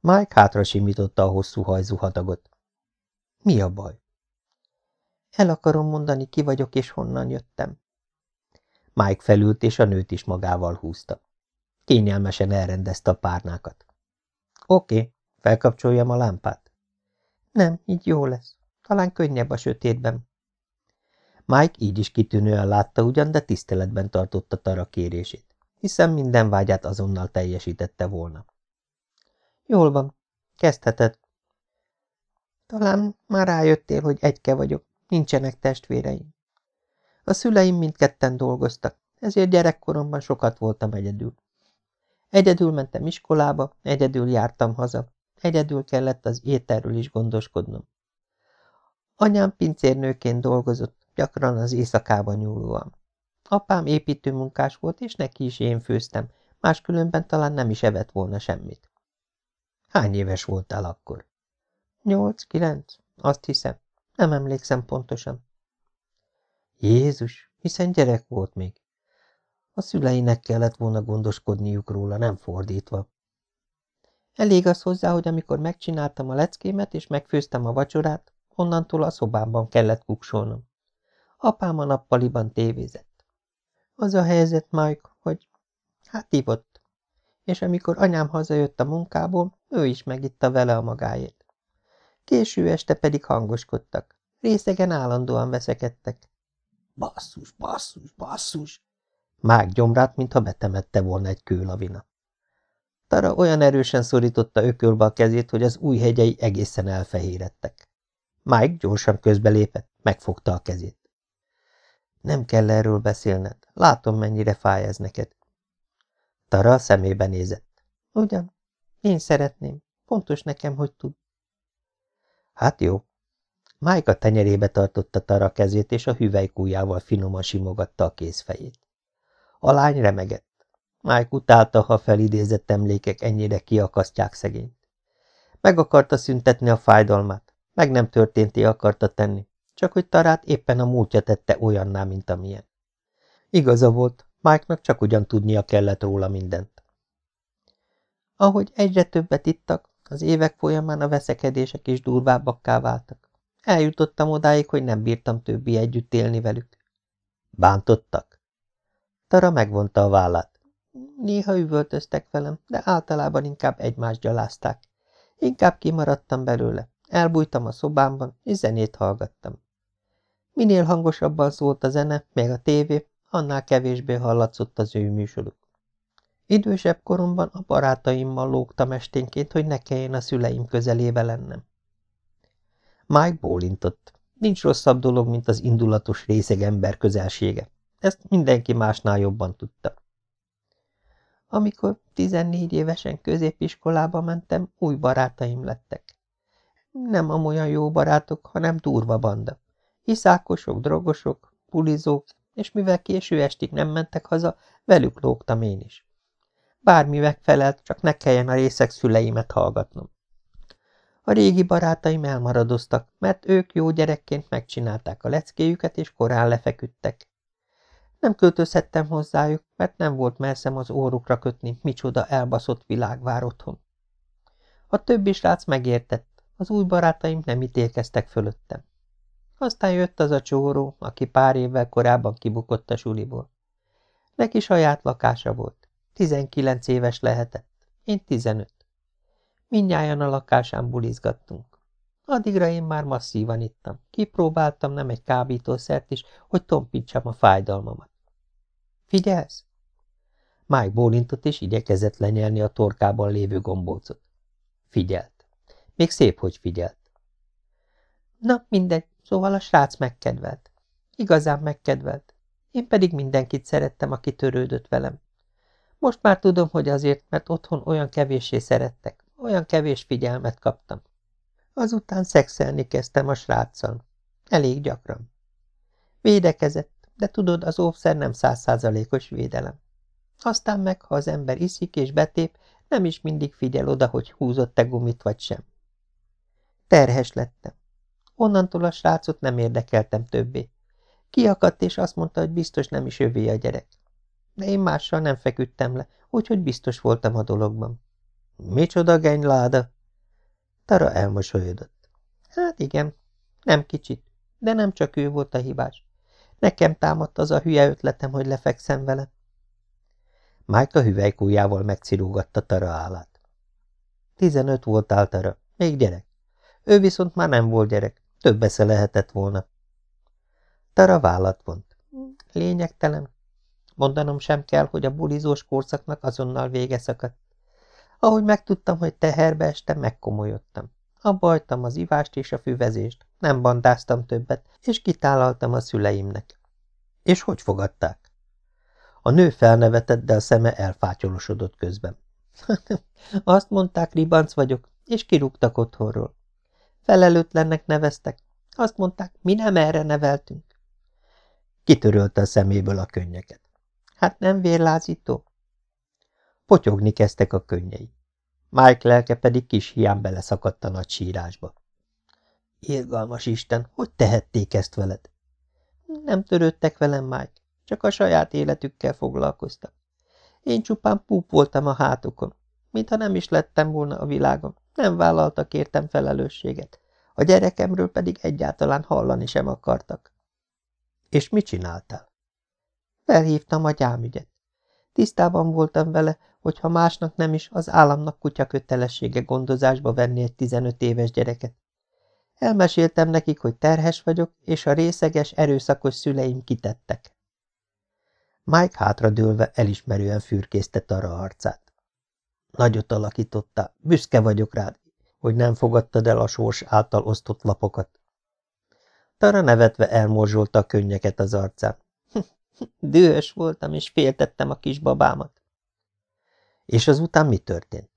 Mike hátra simította a hosszú hajzú hadagot. Mi a baj? El akarom mondani, ki vagyok és honnan jöttem. Mike felült, és a nőt is magával húzta. Kényelmesen elrendezte a párnákat. Oké, felkapcsoljam a lámpát. Nem, így jó lesz. Talán könnyebb a sötétben. Mike így is kitűnően látta ugyan, de tiszteletben tartotta Tara kérését, hiszen minden vágyát azonnal teljesítette volna. Jól van, kezdheted. Talán már rájöttél, hogy egyke vagyok, nincsenek testvéreim. A szüleim mindketten dolgoztak, ezért gyerekkoromban sokat voltam egyedül. Egyedül mentem iskolába, egyedül jártam haza, egyedül kellett az ételről is gondoskodnom. Anyám pincérnőként dolgozott, gyakran az éjszakában nyúlóan. Apám építőmunkás volt, és neki is én főztem, máskülönben talán nem is evett volna semmit. Hány éves voltál akkor? Nyolc, kilenc, azt hiszem. Nem emlékszem pontosan. Jézus, hiszen gyerek volt még. A szüleinek kellett volna gondoskodniuk róla, nem fordítva. Elég az hozzá, hogy amikor megcsináltam a leckémet és megfőztem a vacsorát, onnantól a szobámban kellett kuksolnom. Apám a nappaliban tévézett. Az a helyzet, Mike, hogy hát ivott. És amikor anyám hazajött a munkából, ő is megitta vele a magáét. Késő este pedig hangoskodtak. Részegen állandóan veszekedtek. Basszus, basszus, basszus! Mág gyomrát, mintha betemette volna egy kőlavina. Tara olyan erősen szorította ökölbe a kezét, hogy az új hegyei egészen elfehérettek. Mike gyorsan közbelépett, megfogta a kezét. Nem kell erről beszélned. Látom, mennyire fáj ez neked. Tara a szemébe nézett. Ugyan, én szeretném. Fontos nekem, hogy tud. Hát jó. Mike a tenyerébe tartotta Tara kezét, és a hüvelykújjával finoman simogatta a kézfejét. A lány remegett. Mike utálta, ha felidézett emlékek ennyire kiakasztják szegényt. Meg akarta szüntetni a fájdalmát, meg nem történté akarta tenni, csak hogy Tarát éppen a múltja tette olyanná, mint amilyen. Igaza volt, Mike-nak csak ugyan tudnia kellett róla mindent. Ahogy egyre többet ittak, az évek folyamán a veszekedések is durvábbakká váltak. Eljutottam odáig, hogy nem bírtam többi együtt élni velük. Bántottak? Tara megvonta a vállát. Néha üvöltöztek velem, de általában inkább egymást gyalázták. Inkább kimaradtam belőle. Elbújtam a szobámban, és zenét hallgattam. Minél hangosabban szólt a zene, meg a tévé, annál kevésbé hallatszott az ő műsoruk. Idősebb koromban a barátaimmal lógtam esténként, hogy ne kelljen a szüleim közelébe lennem. Mike bólintott. Nincs rosszabb dolog, mint az indulatos részeg ember közelsége. Ezt mindenki másnál jobban tudta. Amikor 14 évesen középiskolába mentem, új barátaim lettek. Nem amolyan jó barátok, hanem durva banda. Iszákosok, drogosok, pulizók, és mivel késő estig nem mentek haza, velük lógtam én is. Bármi megfelelt, csak ne kelljen a részek szüleimet hallgatnom. A régi barátaim elmaradoztak, mert ők jó gyerekként megcsinálták a leckéjüket, és korán lefeküdtek. Nem költözhettem hozzájuk, mert nem volt merszem az órukra kötni, micsoda elbaszott világ vár otthon. A többi srác megértett, az új barátaim nem ítélkeztek fölöttem. Aztán jött az a csóró, aki pár évvel korábban kibukott a suliból. Neki saját lakása volt. Tizenkilenc éves lehetett, én tizenöt. Mindnyájan a lakásán bulizgattunk. Addigra én már masszívan ittam. Kipróbáltam nem egy kábítószert is, hogy tompítsam a fájdalmamat. Figyelsz? Mike bólintott, és igyekezett lenyelni a torkában lévő gombócot. Figyelt. Még szép, hogy figyelt. Na, mindegy, szóval a srác megkedvelt. Igazán megkedvelt. Én pedig mindenkit szerettem, aki törődött velem. Most már tudom, hogy azért, mert otthon olyan kevéssé szerettek, olyan kevés figyelmet kaptam. Azután szexelni kezdtem a sráccal. Elég gyakran. Védekezett, de tudod, az óvszer nem százszázalékos védelem. Aztán meg, ha az ember iszik és betép, nem is mindig figyel oda, hogy húzott-e gumit vagy sem. Terhes lettem. Onnantól a srácot nem érdekeltem többé. Kiakadt, és azt mondta, hogy biztos nem is övé a gyerek. De én mással nem feküdtem le, úgyhogy biztos voltam a dologban. Micsoda genyláda? Tara elmosolyodott. Hát igen, nem kicsit, de nem csak ő volt a hibás. Nekem támadt az a hülye ötletem, hogy lefekszem vele. Mike a hüvelykújjával megcirúgatta Tara állát. Tizenöt voltál, Tara, még gyerek. Ő viszont már nem volt gyerek, több esze lehetett volna. Tara vállat vont. Lényegtelen. Mondanom sem kell, hogy a bulizós korszaknak azonnal vége szakadt. Ahogy megtudtam, hogy teherbe este, megkomolyodtam. Abba az ivást és a füvezést, nem bandáztam többet, és kitálaltam a szüleimnek. És hogy fogadták? A nő felnevetett, de a szeme elfátyolosodott közben. [LAUGHS] Azt mondták, ribanc vagyok, és kirúgtak otthonról. Felelőtlennek neveztek. Azt mondták, mi nem erre neveltünk. Kitörölte a szeméből a könnyeket. Hát nem vérlázító? Potyogni kezdtek a könnyei. Mike lelke pedig kis hián beleszakadt a nagy sírásba. Irgalmas Isten, hogy tehették ezt veled? Nem törődtek velem, Mike, csak a saját életükkel foglalkoztak. Én csupán púp voltam a hátukon, mintha nem is lettem volna a világon. Nem vállaltak értem felelősséget. A gyerekemről pedig egyáltalán hallani sem akartak. És mit csináltál? Felhívtam a gyámügyet. Tisztában voltam vele, hogyha másnak nem is, az államnak kutya kötelessége gondozásba venni egy 15 éves gyereket. Elmeséltem nekik, hogy terhes vagyok, és a részeges, erőszakos szüleim kitettek. Mike hátradőlve elismerően fürkészte Tara arcát. Nagyot alakítottál, büszke vagyok rád, hogy nem fogadtad el a sors által osztott lapokat. Tara nevetve elmorzsolta a könnyeket az arcán. [LAUGHS] Dühös voltam, és féltettem a kisbabámat. És azután mi történt?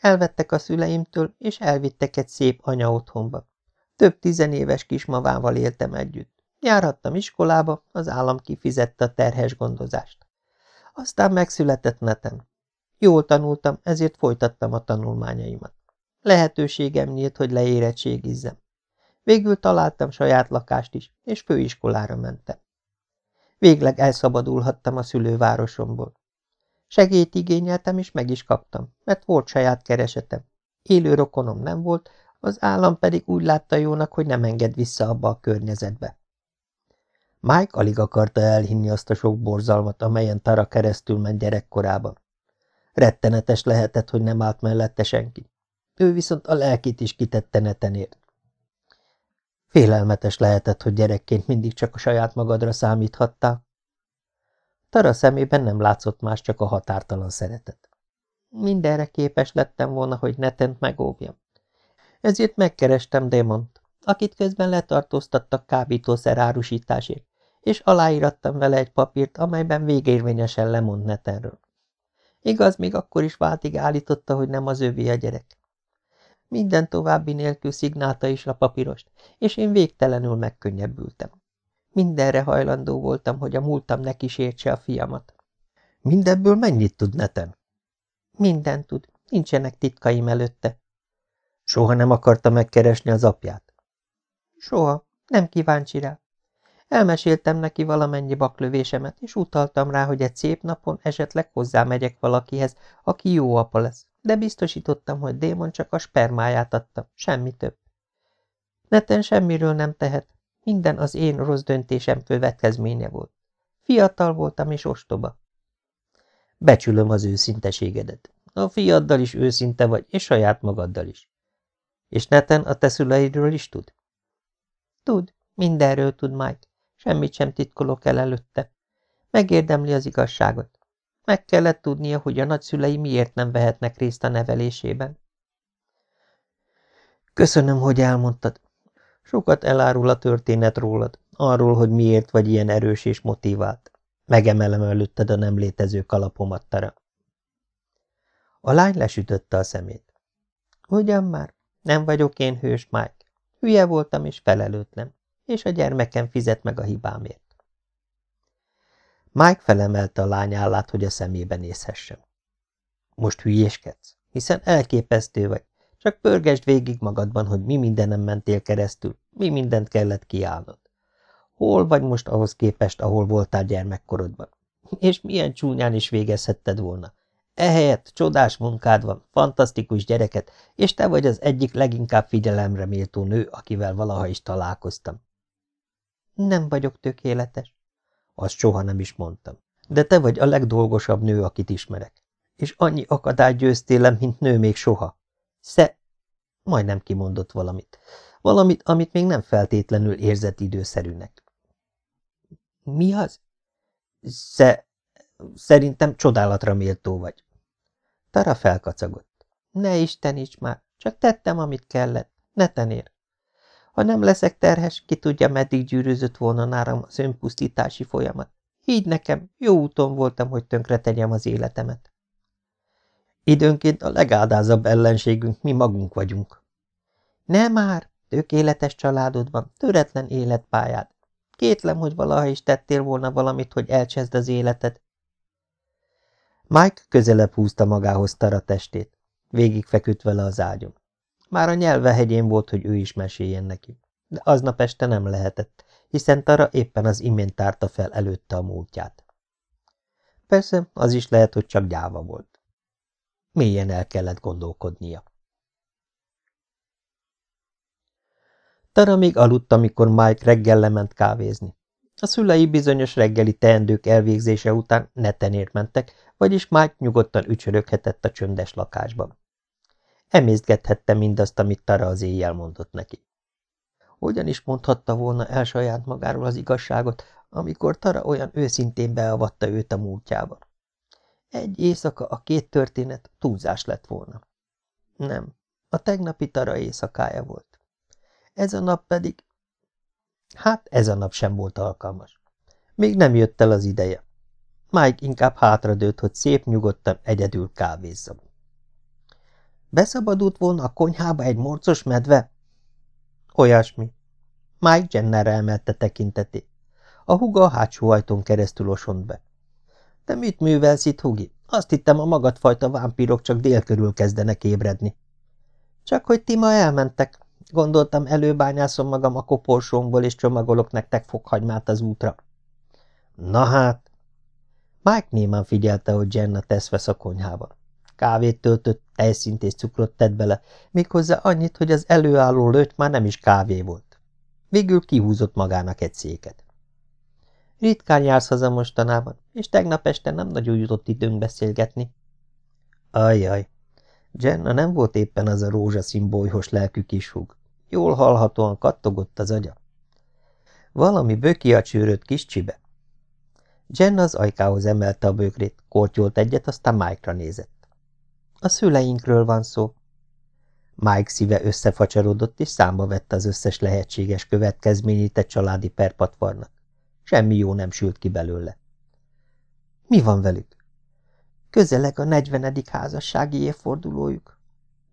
Elvettek a szüleimtől, és elvittek egy szép anya otthonba. Több tizenéves kismavával éltem együtt. Járhattam iskolába, az állam kifizette a terhes gondozást. Aztán megszületett neten. Jól tanultam, ezért folytattam a tanulmányaimat. Lehetőségem nyílt, hogy leérettségizzem. Végül találtam saját lakást is, és főiskolára mentem. Végleg elszabadulhattam a szülővárosomból. Segélyt igényeltem, és meg is kaptam, mert volt saját keresetem. Élő rokonom nem volt, az állam pedig úgy látta jónak, hogy nem enged vissza abba a környezetbe. Mike alig akarta elhinni azt a sok borzalmat, amelyen Tara keresztül ment gyerekkorában. Rettenetes lehetett, hogy nem állt mellette senki. Ő viszont a lelkét is kitette netenért. Félelmetes lehetett, hogy gyerekként mindig csak a saját magadra számíthattál. Tara szemében nem látszott más, csak a határtalan szeretet. Mindenre képes lettem volna, hogy netent megóvjam. Ezért megkerestem Démont, akit közben letartóztattak kábítószer árusításért, és aláírattam vele egy papírt, amelyben végérvényesen lemond netenről. Igaz, még akkor is váltig állította, hogy nem az övé a gyerek. Minden további nélkül szignálta is a papírost, és én végtelenül megkönnyebbültem. Mindenre hajlandó voltam, hogy a múltam ne kísértse a fiamat. Mindebből mennyit tud neten? Minden tud, nincsenek titkaim előtte. Soha nem akarta megkeresni az apját? Soha, nem kíváncsi rá. Elmeséltem neki valamennyi baklövésemet, és utaltam rá, hogy egy szép napon esetleg hozzámegyek valakihez, aki jó apa lesz de biztosítottam, hogy démon csak a spermáját adta, semmi több. Neten semmiről nem tehet, minden az én rossz döntésem következménye volt. Fiatal voltam és ostoba. Becsülöm az őszinteségedet. A fiaddal is őszinte vagy, és saját magaddal is. És neten a te szüleidről is tud? Tud, mindenről tud Mike. Semmit sem titkolok el előtte. Megérdemli az igazságot. Meg kellett tudnia, hogy a nagyszülei miért nem vehetnek részt a nevelésében. Köszönöm, hogy elmondtad. Sokat elárul a történet rólad, arról, hogy miért vagy ilyen erős és motivált. Megemelem előtted a nem létező kalapomat, Tara. A lány lesütötte a szemét. Ugyan már, nem vagyok én hős, Mike. Hülye voltam és felelőtlen, és a gyermekem fizet meg a hibámért. Mike felemelte a lány állát, hogy a szemébe nézhessen. Most hülyéskedsz, hiszen elképesztő vagy. Csak pörgesd végig magadban, hogy mi mindenem mentél keresztül, mi mindent kellett kiállnod. Hol vagy most ahhoz képest, ahol voltál gyermekkorodban? És milyen csúnyán is végezhetted volna? Ehelyett csodás munkád van, fantasztikus gyereket, és te vagy az egyik leginkább figyelemre méltó nő, akivel valaha is találkoztam. Nem vagyok tökéletes. Azt soha nem is mondtam. De te vagy a legdolgosabb nő, akit ismerek. És annyi akadályt győztélem, mint nő még soha. Sze... Majdnem kimondott valamit. Valamit, amit még nem feltétlenül érzett időszerűnek. Mi az? Sze... Szerintem csodálatra méltó vagy. Tara felkacagott. Ne isteníts már, csak tettem, amit kellett. Ne tenér. Ha nem leszek terhes, ki tudja, meddig gyűrűzött volna nálam az önpusztítási folyamat. Így nekem, jó úton voltam, hogy tönkre tegyem az életemet. Időnként a legádázabb ellenségünk mi magunk vagyunk. Nem már, tökéletes családod van, töretlen életpályád. Kétlem, hogy valaha is tettél volna valamit, hogy elcsezd az életed. Mike közelebb húzta magához Tara testét, végig feküdt vele az ágyon. Már a nyelve hegyén volt, hogy ő is meséljen neki. De aznap este nem lehetett, hiszen Tara éppen az imént tárta fel előtte a múltját. Persze, az is lehet, hogy csak gyáva volt. Mélyen el kellett gondolkodnia. Tara még aludt, amikor Mike reggel lement kávézni. A szülei bizonyos reggeli teendők elvégzése után netenért mentek, vagyis Mike nyugodtan ücsöröghetett a csöndes lakásban. Emészgethette mindazt, amit Tara az éjjel mondott neki. Hogyan is mondhatta volna el saját magáról az igazságot, amikor Tara olyan őszintén beavatta őt a múltjába? Egy éjszaka a két történet túlzás lett volna. Nem, a tegnapi Tara éjszakája volt. Ez a nap pedig... Hát ez a nap sem volt alkalmas. Még nem jött el az ideje. Mike inkább hátradőtt, hogy szép nyugodtan egyedül kávézzam. Beszabadult volna a konyhába egy morcos medve? Olyasmi. Mike Jennerre emelte tekintetét. A huga a hátsó ajtón keresztül osont be. Te mit művelsz itt, Hugi? Azt hittem, a magadfajta vámpírok csak dél körül kezdenek ébredni. Csak hogy ti ma elmentek. Gondoltam, előbányászom magam a koporsómból, és csomagolok nektek fokhagymát az útra. Na hát! Mike némán figyelte, hogy Jenna tesz vesz a konyhába. Kávét töltött, tejszint és cukrot tett bele, méghozzá annyit, hogy az előálló lőtt már nem is kávé volt. Végül kihúzott magának egy széket. Ritkán jársz haza mostanában, és tegnap este nem nagyon jutott időnk beszélgetni. Ajjaj, Jenna nem volt éppen az a rózsaszín bolyhos lelkű kis húg. Jól hallhatóan kattogott az agya. Valami böki a csőrött kis csibe. Jenna az ajkához emelte a bögrét, kortyolt egyet, aztán Mike-ra nézett. A szüleinkről van szó. Mike szíve összefacsarodott, és számba vette az összes lehetséges következményét egy családi perpatvarnak. Semmi jó nem sült ki belőle. Mi van velük? Közeleg a negyvenedik házassági évfordulójuk.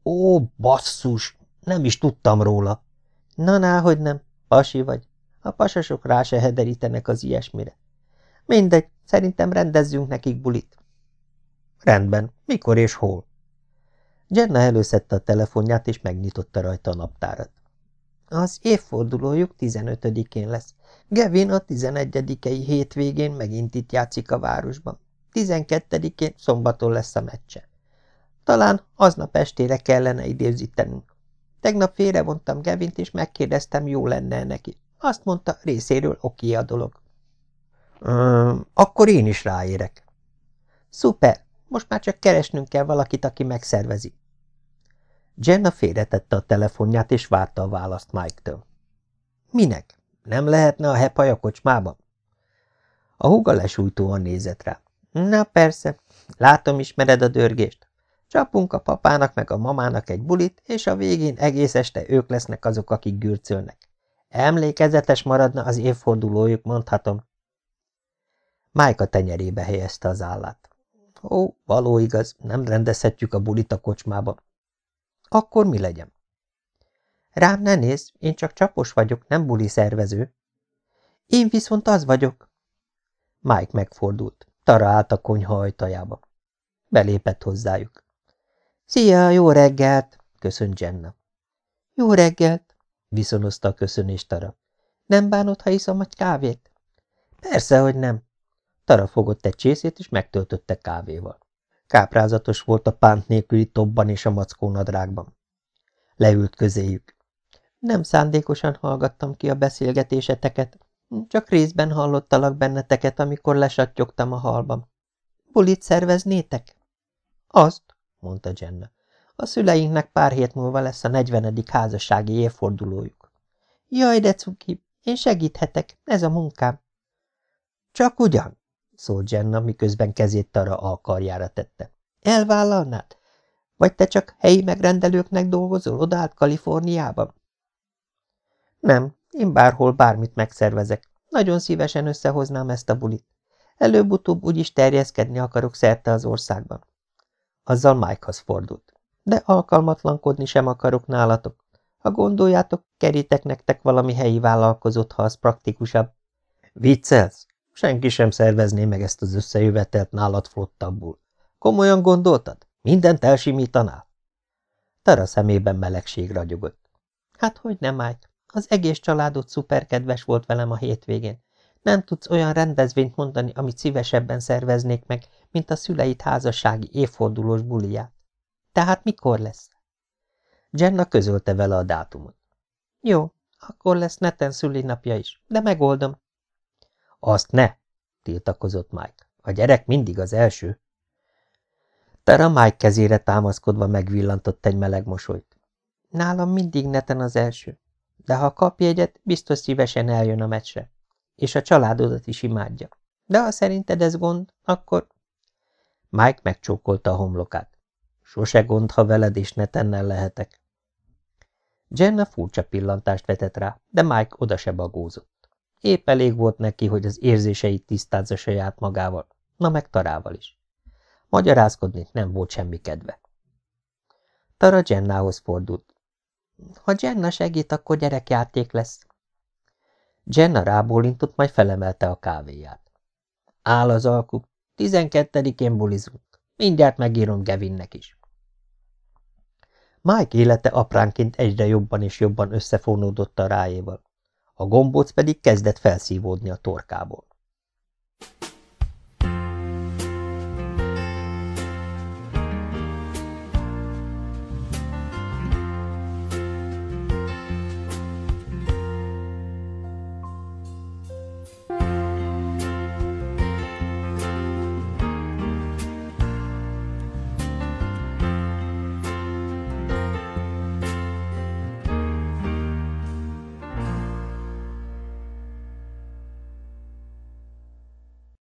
Ó, basszus! Nem is tudtam róla. Na, hogy nem. Pasi vagy. A pasasok rá se hederítenek az ilyesmire. Mindegy, szerintem rendezzünk nekik bulit. Rendben. Mikor és hol? Jenna előszette a telefonját, és megnyitotta rajta a naptárat. Az évfordulójuk 15-én lesz. Gevin a 11-i hétvégén megint itt játszik a városban. 12-én szombaton lesz a meccse. Talán aznap estére kellene időzítenünk. Tegnap félrevontam Gevint, és megkérdeztem, jó lenne neki. Azt mondta, részéről oké a dolog. Um, akkor én is ráérek. Szuper, most már csak keresnünk kell valakit, aki megszervezi. Jenna félretette a telefonját, és várta a választ Mike-től. Minek? Nem lehetne a hepaj a kocsmában? A húga lesújtóan nézett rá. Na persze, látom, ismered a dörgést. Csapunk a papának meg a mamának egy bulit, és a végén egész este ők lesznek azok, akik gürcölnek. Emlékezetes maradna az évfordulójuk, mondhatom. Májka tenyerébe helyezte az állát. Ó, való igaz, nem rendezhetjük a bulit a kocsmába. Akkor mi legyen? Rám ne nézz, én csak csapos vagyok, nem buli szervező. Én viszont az vagyok. Mike megfordult. Tara állt a konyha ajtajába. Belépett hozzájuk. Szia, jó reggelt! köszönt Jenna. Jó reggelt! viszonozta a köszönés Tara. Nem bánod, ha iszom egy kávét? Persze, hogy nem. Tara fogott egy csészét, és megtöltötte kávéval. Káprázatos volt a pánt nélküli tobban és a mackó nadrágban. Leült közéjük. Nem szándékosan hallgattam ki a beszélgetéseteket, csak részben hallottalak benneteket, amikor lesattyogtam a halban. Bulit szerveznétek? Azt, mondta Jenna. A szüleinknek pár hét múlva lesz a negyvenedik házassági évfordulójuk. Jaj, de cuki, én segíthetek, ez a munkám. Csak ugyan, szólt Jenna, miközben kezét Tara alkarjára tette. Elvállalnád? Vagy te csak helyi megrendelőknek dolgozol odaállt Kaliforniában? Nem, én bárhol bármit megszervezek. Nagyon szívesen összehoznám ezt a bulit. Előbb-utóbb úgyis terjeszkedni akarok szerte az országban. Azzal Mikehoz fordult. De alkalmatlankodni sem akarok nálatok. Ha gondoljátok, kerítek nektek valami helyi vállalkozót, ha az praktikusabb. Viccelsz? Senki sem szervezné meg ezt az összejövetelt nálad flottabbul. Komolyan gondoltad? Mindent elsimítanál? Tara szemében melegség ragyogott. Hát hogy nem, Mike? Az egész családod szuperkedves volt velem a hétvégén. Nem tudsz olyan rendezvényt mondani, amit szívesebben szerveznék meg, mint a szüleit házassági évfordulós buliját. Tehát mikor lesz? Jenna közölte vele a dátumot. Jó, akkor lesz neten szülinapja is, de megoldom. Azt ne, tiltakozott Mike. A gyerek mindig az első. Tara Mike kezére támaszkodva megvillantott egy meleg mosolyt. Nálam mindig neten az első, de ha kap jegyet, biztos szívesen eljön a meccsre. És a családodat is imádja. De ha szerinted ez gond, akkor... Mike megcsókolta a homlokát. Sose gond, ha veled is netennel lehetek. Jenna furcsa pillantást vetett rá, de Mike oda se bagózott. Épp elég volt neki, hogy az érzéseit tisztázza saját magával, na meg Tarával is. Magyarázkodni nem volt semmi kedve. Tara Jennához fordult. Ha Jenna segít, akkor gyerekjáték lesz. Jenna rábólintott, majd felemelte a kávéját. Áll az alku, tizenkettedikén bulizunk. Mindjárt megírom Gevinnek is. Mike élete apránként egyre jobban és jobban összefonódott a rájéval a gombóc pedig kezdett felszívódni a torkából.